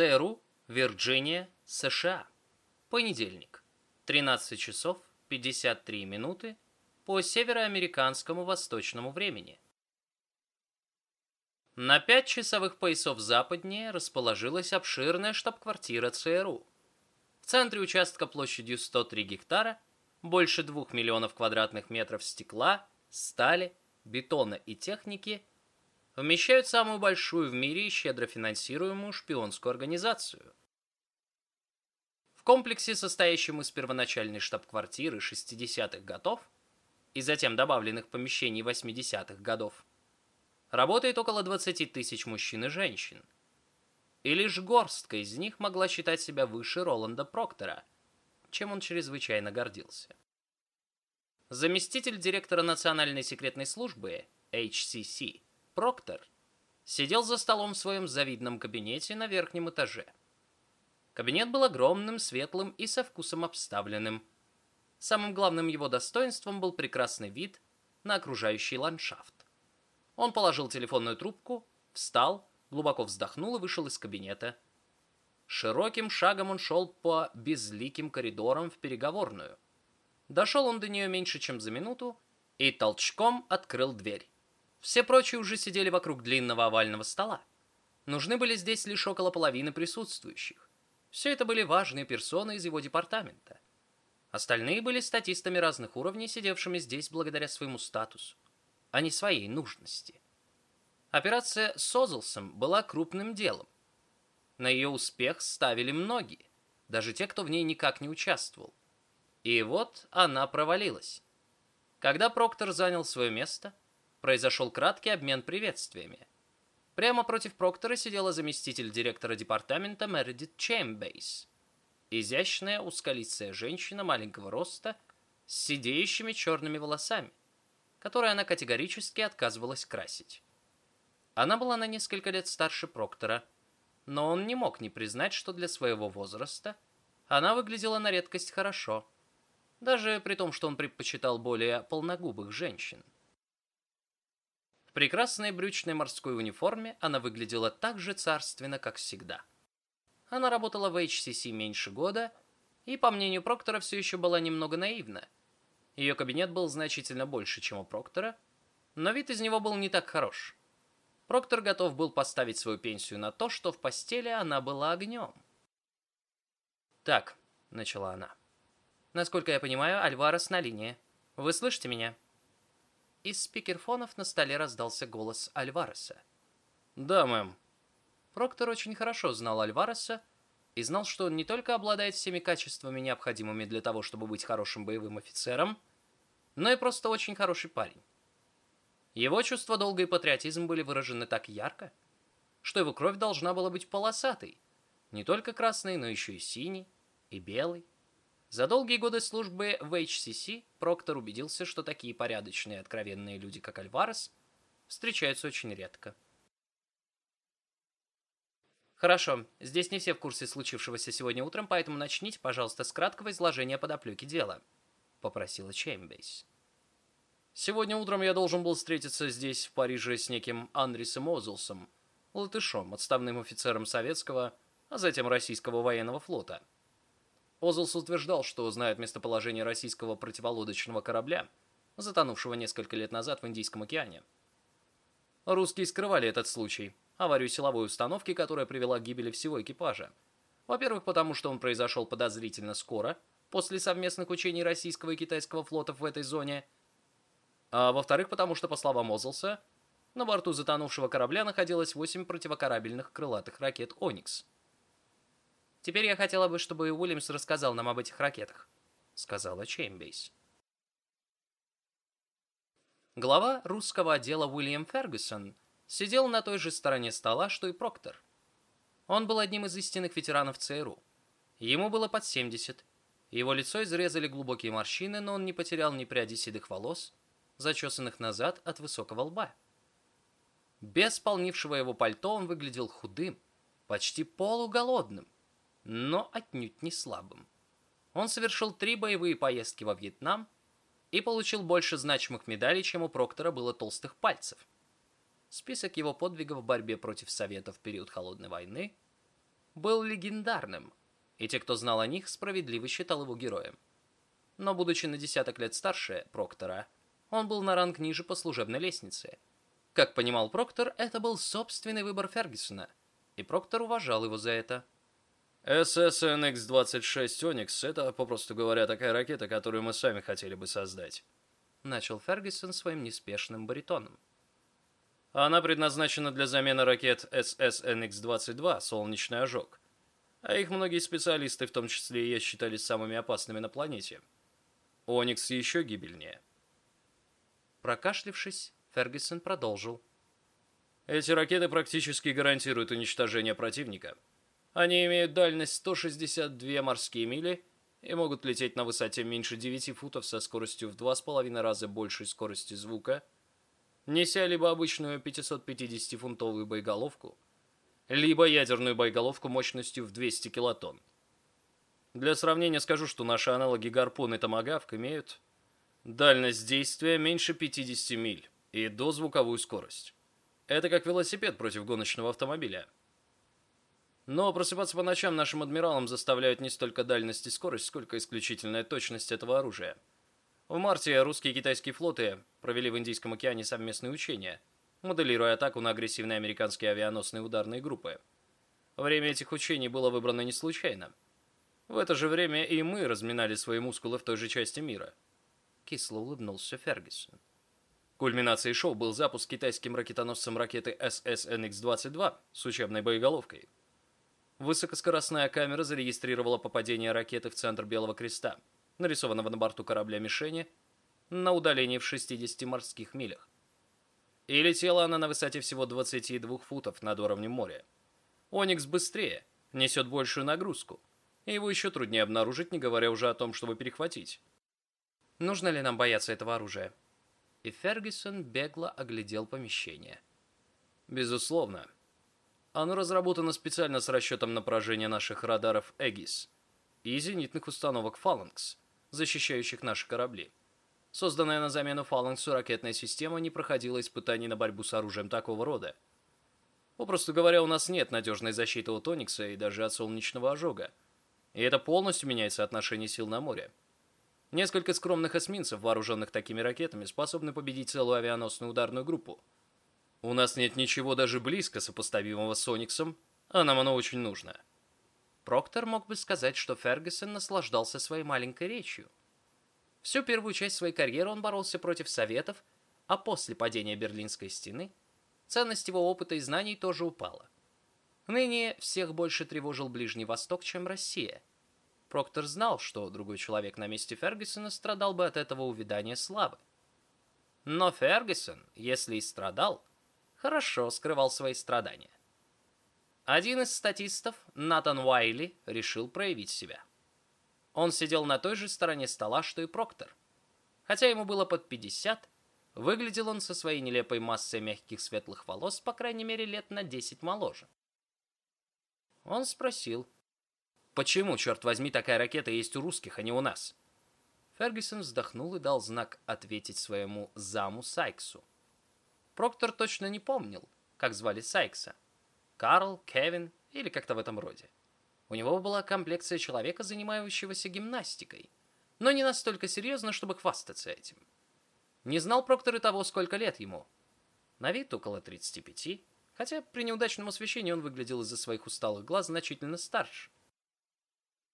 ЦРУ, Вирджиния, США. Понедельник. 13 часов 53 минуты по североамериканскому восточному времени. На пять часовых поясов западнее расположилась обширная штаб-квартира ЦРУ. В центре участка площадью 103 гектара, больше 2 миллионов квадратных метров стекла, стали, бетона и техники вмещают самую большую в мире щедро финансируемую шпионскую организацию. В комплексе, состоящем из первоначальной штаб-квартиры 60-х годов и затем добавленных помещений 80-х годов, работает около 20 тысяч мужчин и женщин. И лишь горстка из них могла считать себя выше Роланда Проктора, чем он чрезвычайно гордился. Заместитель директора Национальной секретной службы, HCC, Проктор, сидел за столом в своем завидном кабинете на верхнем этаже. Кабинет был огромным, светлым и со вкусом обставленным. Самым главным его достоинством был прекрасный вид на окружающий ландшафт. Он положил телефонную трубку, встал, глубоко вздохнул и вышел из кабинета. Широким шагом он шел по безликим коридорам в переговорную. Дошел он до нее меньше, чем за минуту, и толчком открыл дверь. Все прочие уже сидели вокруг длинного овального стола. Нужны были здесь лишь около половины присутствующих. Все это были важные персоны из его департамента. Остальные были статистами разных уровней, сидевшими здесь благодаря своему статусу а не своей нужности. Операция с Озлсом была крупным делом. На ее успех ставили многие, даже те, кто в ней никак не участвовал. И вот она провалилась. Когда Проктор занял свое место, произошел краткий обмен приветствиями. Прямо против Проктора сидела заместитель директора департамента Мередит Чембейс. Изящная, узколицая женщина маленького роста с сидеющими черными волосами которое она категорически отказывалась красить. Она была на несколько лет старше Проктора, но он не мог не признать, что для своего возраста она выглядела на редкость хорошо, даже при том, что он предпочитал более полногубых женщин. В прекрасной брючной морской униформе она выглядела так же царственно, как всегда. Она работала в HCC меньше года и, по мнению Проктора, все еще была немного наивна – ее кабинет был значительно больше, чем у Проктора, но вид из него был не так хорош. Проктор готов был поставить свою пенсию на то, что в постели она была огнем. «Так», — начала она. «Насколько я понимаю, Альварес на линии. Вы слышите меня?» Из спикерфонов на столе раздался голос Альвареса. «Да, мэм». Проктор очень хорошо знал Альвареса и знал, что он не только обладает всеми качествами, необходимыми для того, чтобы быть хорошим боевым офицером, но и просто очень хороший парень. Его чувство долга и патриотизм были выражены так ярко, что его кровь должна была быть полосатой, не только красной, но еще и синей, и белой. За долгие годы службы в HCC Проктор убедился, что такие порядочные и откровенные люди, как Альварес, встречаются очень редко. Хорошо, здесь не все в курсе случившегося сегодня утром, поэтому начните, пожалуйста, с краткого изложения подоплеки дела, попросила Чеймбейс. Сегодня утром я должен был встретиться здесь, в Париже, с неким Андрисом Озелсом, латышом, отставным офицером советского, а затем российского военного флота. Озелс утверждал, что знает местоположение российского противолодочного корабля, затонувшего несколько лет назад в Индийском океане. Русские скрывали этот случай, аварию силовой установки, которая привела к гибели всего экипажа. Во-первых, потому что он произошел подозрительно скоро, после совместных учений российского и китайского флотов в этой зоне – а во-вторых, потому что, по словам Озлса, на борту затонувшего корабля находилось 8 противокорабельных крылатых ракет «Оникс». «Теперь я хотела бы, чтобы Уильямс рассказал нам об этих ракетах», — сказала Чеймбейс. Глава русского отдела Уильям Фергюсон сидел на той же стороне стола, что и Проктор. Он был одним из истинных ветеранов ЦРУ. Ему было под 70. Его лицо изрезали глубокие морщины, но он не потерял ни пряди седых волос, зачесанных назад от высокого лба. Без полнившего его пальто он выглядел худым, почти полуголодным, но отнюдь не слабым. Он совершил три боевые поездки во Вьетнам и получил больше значимых медалей, чем у Проктора было толстых пальцев. Список его подвигов в борьбе против Советов в период Холодной войны был легендарным, и те, кто знал о них, справедливо считал его героем. Но, будучи на десяток лет старше Проктора, он был на ранг ниже по служебной лестнице. Как понимал Проктор, это был собственный выбор Фергюсона, и Проктор уважал его за это. SSNX-26 Onyx — это, попросту говоря, такая ракета, которую мы сами хотели бы создать. Начал Фергюсон своим неспешным баритоном. Она предназначена для замены ракет SSNX-22 «Солнечный ожог». А их многие специалисты, в том числе и я, считали самыми опасными на планете. Оникс еще гибельнее. Прокашлившись, Фергюсон продолжил. Эти ракеты практически гарантируют уничтожение противника — они имеют дальность 162 морские мили и могут лететь на высоте меньше 9 футов со скоростью в 2,5 раза большей скорости звука, неся либо обычную 550-фунтовую боеголовку, либо ядерную боеголовку мощностью в 200 килотонн. Для сравнения скажу, что наши аналоги «Гарпун» и «Томагавк» имеют дальность действия меньше 50 миль и дозвуковую скорость. Это как велосипед против гоночного автомобиля – но просыпаться по ночам нашим адмиралам заставляют не столько дальность и скорость, сколько исключительная точность этого оружия. В марте русские и китайские флоты провели в Индийском океане совместные учения, моделируя атаку на агрессивные американские авианосные ударные группы. Время этих учений было выбрано не случайно. В это же время и мы разминали свои мускулы в той же части мира. Кисло улыбнулся Фергюсон. Кульминацией шоу был запуск китайским ракетоносцем ракеты SSNX-22 с учебной боеголовкой – Высокоскоростная камера зарегистрировала попадение ракеты в центр Белого Креста, нарисованного на борту корабля мишени, на удалении в 60 морских милях. И летела она на высоте всего 22 футов над уровнем моря. Оникс быстрее, несет большую нагрузку, и его еще труднее обнаружить, не говоря уже о том, чтобы перехватить. Нужно ли нам бояться этого оружия? И Фергюсон бегло оглядел помещение. Безусловно. Оно разработано специально с расчетом на поражение наших радаров «Эгис» и зенитных установок «Фаланкс», защищающих наши корабли. Созданная на замену «Фаланксу» ракетная система не проходила испытаний на борьбу с оружием такого рода. Попросту говоря, у нас нет надежной защиты от Оникса и даже от солнечного ожога. И это полностью меняет соотношение сил на море. Несколько скромных эсминцев, вооруженных такими ракетами, способны победить целую авианосную ударную группу – у нас нет ничего даже близко сопоставимого с Ониксом, а нам оно очень нужно. Проктор мог бы сказать, что Фергюсон наслаждался своей маленькой речью. Всю первую часть своей карьеры он боролся против Советов, а после падения Берлинской стены ценность его опыта и знаний тоже упала. Ныне всех больше тревожил Ближний Восток, чем Россия. Проктор знал, что другой человек на месте Фергюсона страдал бы от этого увядания славы. Но Фергюсон, если и страдал, хорошо скрывал свои страдания. Один из статистов, Натан Уайли, решил проявить себя. Он сидел на той же стороне стола, что и Проктор. Хотя ему было под 50, выглядел он со своей нелепой массой мягких светлых волос, по крайней мере, лет на 10 моложе. Он спросил, «Почему, черт возьми, такая ракета есть у русских, а не у нас?» Фергюсон вздохнул и дал знак ответить своему заму Сайксу. Проктор точно не помнил, как звали Сайкса. Карл, Кевин или как-то в этом роде. У него была комплекция человека, занимающегося гимнастикой, но не настолько серьезно, чтобы хвастаться этим. Не знал Проктор и того, сколько лет ему. На вид около 35, хотя при неудачном освещении он выглядел из-за своих усталых глаз значительно старше.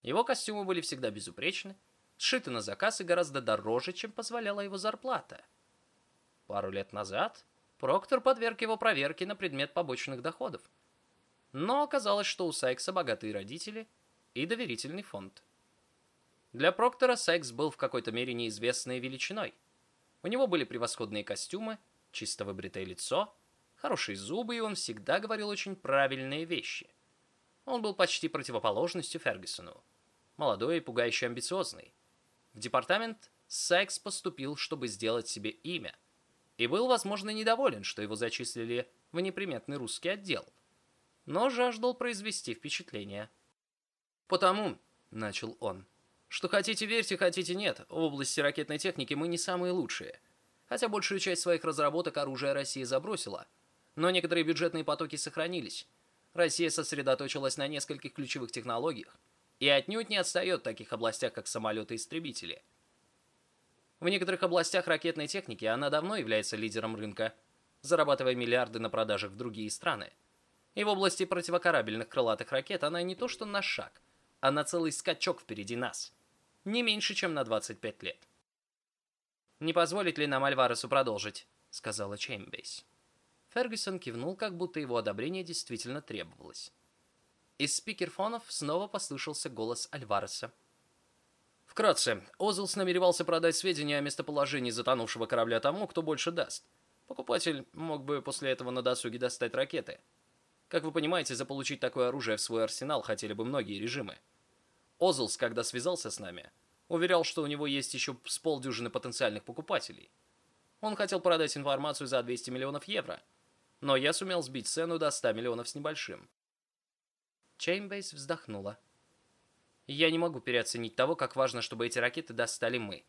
Его костюмы были всегда безупречны, сшиты на заказ и гораздо дороже, чем позволяла его зарплата. Пару лет назад Проктор подверг его проверке на предмет побочных доходов. Но оказалось, что у Сайкса богатые родители и доверительный фонд. Для Проктора Сайкс был в какой-то мере неизвестной величиной. У него были превосходные костюмы, чисто выбритое лицо, хорошие зубы, и он всегда говорил очень правильные вещи. Он был почти противоположностью Фергюсону. Молодой и пугающе амбициозный. В департамент Сайкс поступил, чтобы сделать себе имя – и был, возможно, недоволен, что его зачислили в неприметный русский отдел, но жаждал произвести впечатление. «Потому», — начал он, — «что хотите верьте, хотите нет, в области ракетной техники мы не самые лучшие. Хотя большую часть своих разработок оружие России забросила, но некоторые бюджетные потоки сохранились. Россия сосредоточилась на нескольких ключевых технологиях и отнюдь не отстает в таких областях, как самолеты-истребители. В некоторых областях ракетной техники она давно является лидером рынка, зарабатывая миллиарды на продажах в другие страны. И в области противокорабельных крылатых ракет она не то что на шаг, а на целый скачок впереди нас. Не меньше, чем на 25 лет. «Не позволит ли нам Альваресу продолжить?» — сказала Чеймбейс. Фергюсон кивнул, как будто его одобрение действительно требовалось. Из спикерфонов снова послышался голос Альвареса. Вкратце, Озелс намеревался продать сведения о местоположении затонувшего корабля тому, кто больше даст. Покупатель мог бы после этого на досуге достать ракеты. Как вы понимаете, заполучить такое оружие в свой арсенал хотели бы многие режимы. Озелс, когда связался с нами, уверял, что у него есть еще с полдюжины потенциальных покупателей. Он хотел продать информацию за 200 миллионов евро, но я сумел сбить цену до 100 миллионов с небольшим. Чеймбейс вздохнула. Я не могу переоценить того, как важно, чтобы эти ракеты достали мы.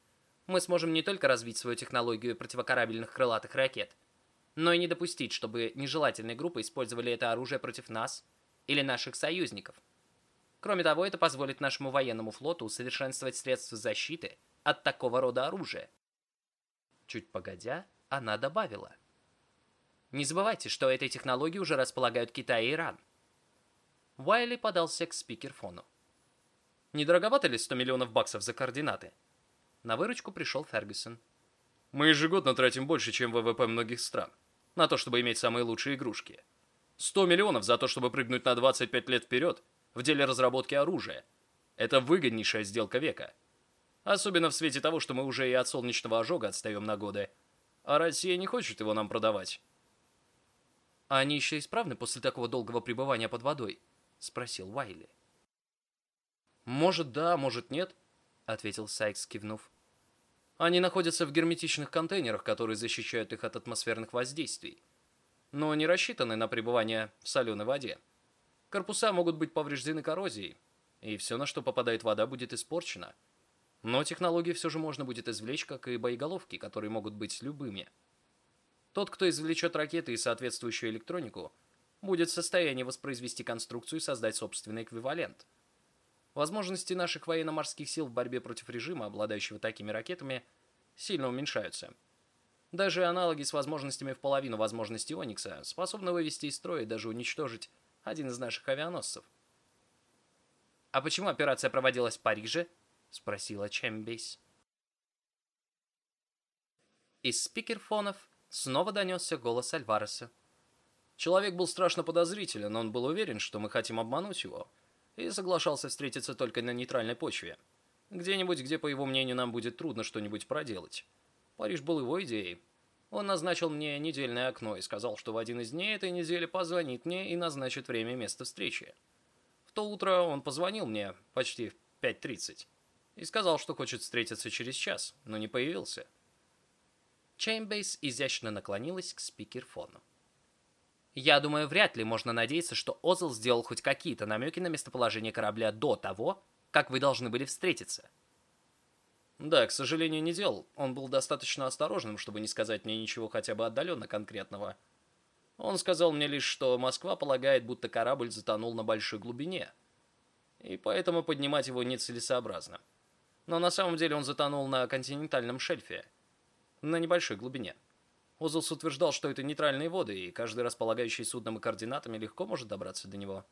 Мы сможем не только развить свою технологию противокорабельных крылатых ракет, но и не допустить, чтобы нежелательные группы использовали это оружие против нас или наших союзников. Кроме того, это позволит нашему военному флоту усовершенствовать средства защиты от такого рода оружия. Чуть погодя, она добавила. Не забывайте, что этой технологией уже располагают Китай и Иран. Уайли подался к спикерфону. Не дороговато ли 100 миллионов баксов за координаты? На выручку пришел Фергюсон. Мы ежегодно тратим больше, чем ВВП многих стран, на то, чтобы иметь самые лучшие игрушки. 100 миллионов за то, чтобы прыгнуть на 25 лет вперед в деле разработки оружия. Это выгоднейшая сделка века. Особенно в свете того, что мы уже и от солнечного ожога отстаем на годы. А Россия не хочет его нам продавать. А они еще исправны после такого долгого пребывания под водой? Спросил Уайли. Может да, может нет, ответил Сайкс, кивнув. Они находятся в герметичных контейнерах, которые защищают их от атмосферных воздействий, но не рассчитаны на пребывание в соленой воде. Корпуса могут быть повреждены коррозией, и все, на что попадает вода, будет испорчено. Но технологии все же можно будет извлечь, как и боеголовки, которые могут быть любыми. Тот, кто извлечет ракеты и соответствующую электронику, будет в состоянии воспроизвести конструкцию и создать собственный эквивалент. Возможности наших военно-морских сил в борьбе против режима, обладающего такими ракетами, сильно уменьшаются. Даже аналоги с возможностями в половину возможностей Оникса способны вывести из строя и даже уничтожить один из наших авианосцев. «А почему операция проводилась в Париже?» — спросила Чембейс. Из спикерфонов снова донесся голос Альвареса. Человек был страшно подозрителен, он был уверен, что мы хотим обмануть его, и соглашался встретиться только на нейтральной почве. Где-нибудь, где, по его мнению, нам будет трудно что-нибудь проделать. Париж был его идеей, он назначил мне недельное окно и сказал, что в один из дней этой недели позвонит мне и назначит время и место встречи. В то утро он позвонил мне почти в 5.30 и сказал, что хочет встретиться через час, но не появился. Чеймбейс изящно наклонилась к спикерфону. Я думаю, вряд ли можно надеяться, что Озелс сделал хоть какие-то намеки на местоположение корабля до того, как вы должны были встретиться. Да, к сожалению, не делал. Он был достаточно осторожным, чтобы не сказать мне ничего хотя бы отдаленно конкретного. Он сказал мне лишь, что Москва полагает, будто корабль затонул на большой глубине, и поэтому поднимать его нецелесообразно. Но на самом деле он затонул на континентальном шельфе, на небольшой глубине. Озелс утверждал, что это нейтральные воды, и каждый располагающий судном и координатами легко может добраться до него.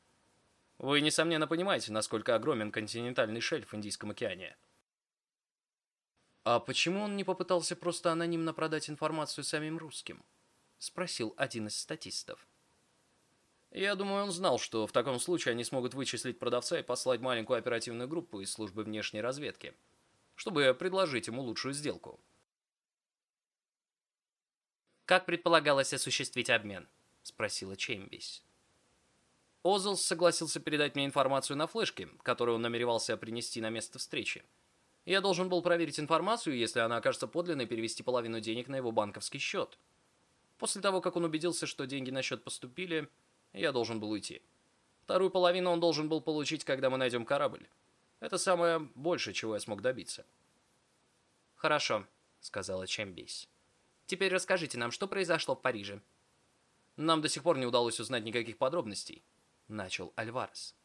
Вы, несомненно, понимаете, насколько огромен континентальный шельф в Индийском океане. «А почему он не попытался просто анонимно продать информацию самим русским?» — спросил один из статистов. «Я думаю, он знал, что в таком случае они смогут вычислить продавца и послать маленькую оперативную группу из службы внешней разведки, чтобы предложить ему лучшую сделку». «Как предполагалось осуществить обмен?» — спросила Чембис. Озелс согласился передать мне информацию на флешке, которую он намеревался принести на место встречи. Я должен был проверить информацию, если она окажется подлинной, перевести половину денег на его банковский счет. После того, как он убедился, что деньги на счет поступили, я должен был уйти. Вторую половину он должен был получить, когда мы найдем корабль. Это самое большее, чего я смог добиться. «Хорошо», — сказала Чембейс. «Теперь расскажите нам, что произошло в Париже». Нам до сих пор не удалось узнать никаких подробностей. — начал Альварес.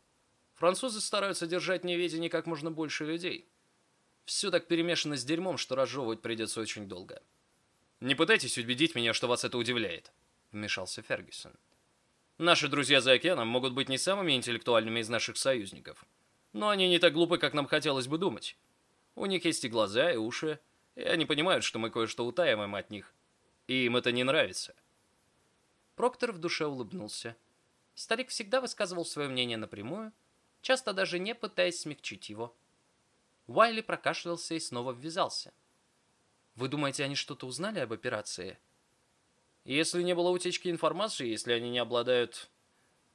«Французы стараются держать в неведении как можно больше людей. Все так перемешано с дерьмом, что разжевывать придется очень долго». «Не пытайтесь убедить меня, что вас это удивляет», — вмешался Фергюсон. «Наши друзья за океаном могут быть не самыми интеллектуальными из наших союзников, но они не так глупы, как нам хотелось бы думать. У них есть и глаза, и уши, и они понимают, что мы кое-что утаиваем от них. И им это не нравится». Проктор в душе улыбнулся. Старик всегда высказывал свое мнение напрямую, часто даже не пытаясь смягчить его. Уайли прокашлялся и снова ввязался. «Вы думаете, они что-то узнали об операции?» «Если не было утечки информации, если они не обладают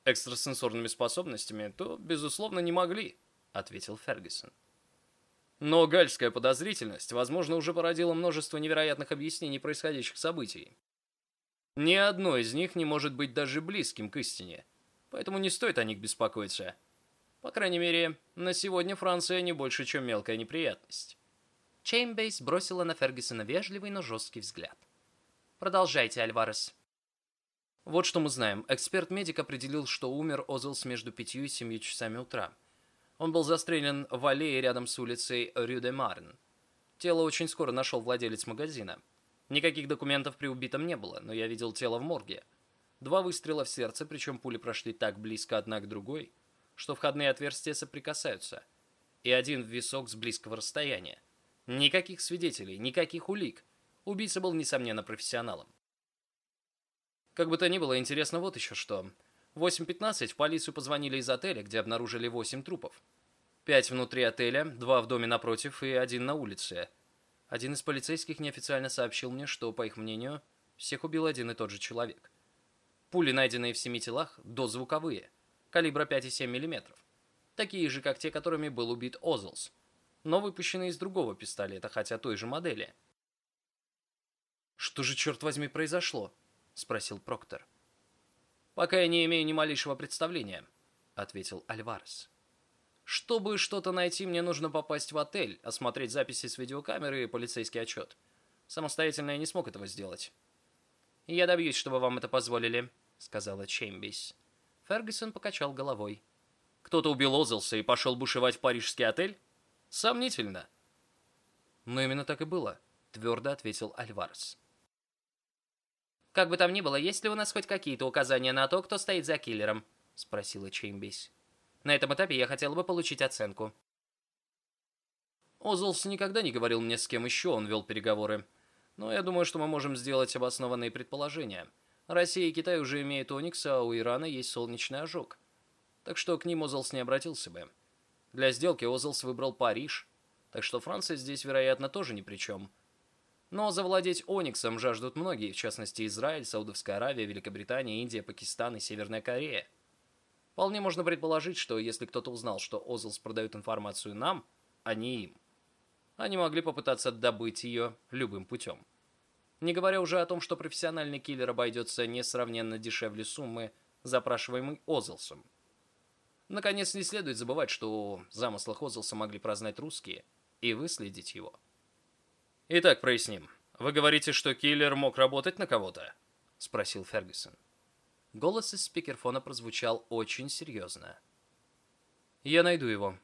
экстрасенсорными способностями, то, безусловно, не могли», — ответил Фергюсон. Но гальская подозрительность, возможно, уже породила множество невероятных объяснений происходящих событий. Ни одно из них не может быть даже близким к истине, поэтому не стоит о них беспокоиться. По крайней мере, на сегодня Франция не больше, чем мелкая неприятность. Чеймбейс бросила на Фергюсона вежливый, но жесткий взгляд. «Продолжайте, Альварес». Вот что мы знаем. Эксперт-медик определил, что умер Озелс между пятью и семью часами утра. Он был застрелен в аллее рядом с улицей Рю-де-Марн. Тело очень скоро нашел владелец магазина. Никаких документов при убитом не было, но я видел тело в морге. Два выстрела в сердце, причем пули прошли так близко одна к другой, что входные отверстия соприкасаются. И один в висок с близкого расстояния. Никаких свидетелей, никаких улик. Убийца был, несомненно, профессионалом. Как бы то ни было, интересно вот еще что. В 8.15 в полицию позвонили из отеля, где обнаружили 8 трупов. Пять внутри отеля, два в доме напротив и один на улице – один из полицейских неофициально сообщил мне, что, по их мнению, всех убил один и тот же человек. Пули, найденные в семи телах, дозвуковые, калибра 5,7 мм. Такие же, как те, которыми был убит Озлс, но выпущенные из другого пистолета, хотя той же модели. «Что же, черт возьми, произошло?» — спросил Проктор. «Пока я не имею ни малейшего представления», — ответил Альварес. Чтобы что-то найти, мне нужно попасть в отель, осмотреть записи с видеокамеры и полицейский отчет. Самостоятельно я не смог этого сделать. «Я добьюсь, чтобы вам это позволили», — сказала Чеймбис. Фергюсон покачал головой. «Кто-то убил Озелса и пошел бушевать в парижский отель? Сомнительно». «Но именно так и было», — твердо ответил Альварес. «Как бы там ни было, есть ли у нас хоть какие-то указания на то, кто стоит за киллером?» — спросила Чеймбис. На этом этапе я хотел бы получить оценку. Озлс никогда не говорил мне, с кем еще он вел переговоры. Но я думаю, что мы можем сделать обоснованные предположения. Россия и Китай уже имеют Оникс, а у Ирана есть солнечный ожог. Так что к ним Озлс не обратился бы. Для сделки Озлс выбрал Париж, так что Франция здесь, вероятно, тоже ни при чем. Но завладеть Ониксом жаждут многие, в частности Израиль, Саудовская Аравия, Великобритания, Индия, Пакистан и Северная Корея. Вполне можно предположить, что если кто-то узнал, что Озлс продает информацию нам, а не им, они могли попытаться добыть ее любым путем. Не говоря уже о том, что профессиональный киллер обойдется несравненно дешевле суммы, запрашиваемой Озлсом. Наконец, не следует забывать, что о замыслах Озлса могли прознать русские и выследить его. «Итак, проясним. Вы говорите, что киллер мог работать на кого-то?» — спросил Фергюсон. Голос из спикерфона прозвучал очень серьезно. «Я найду его»,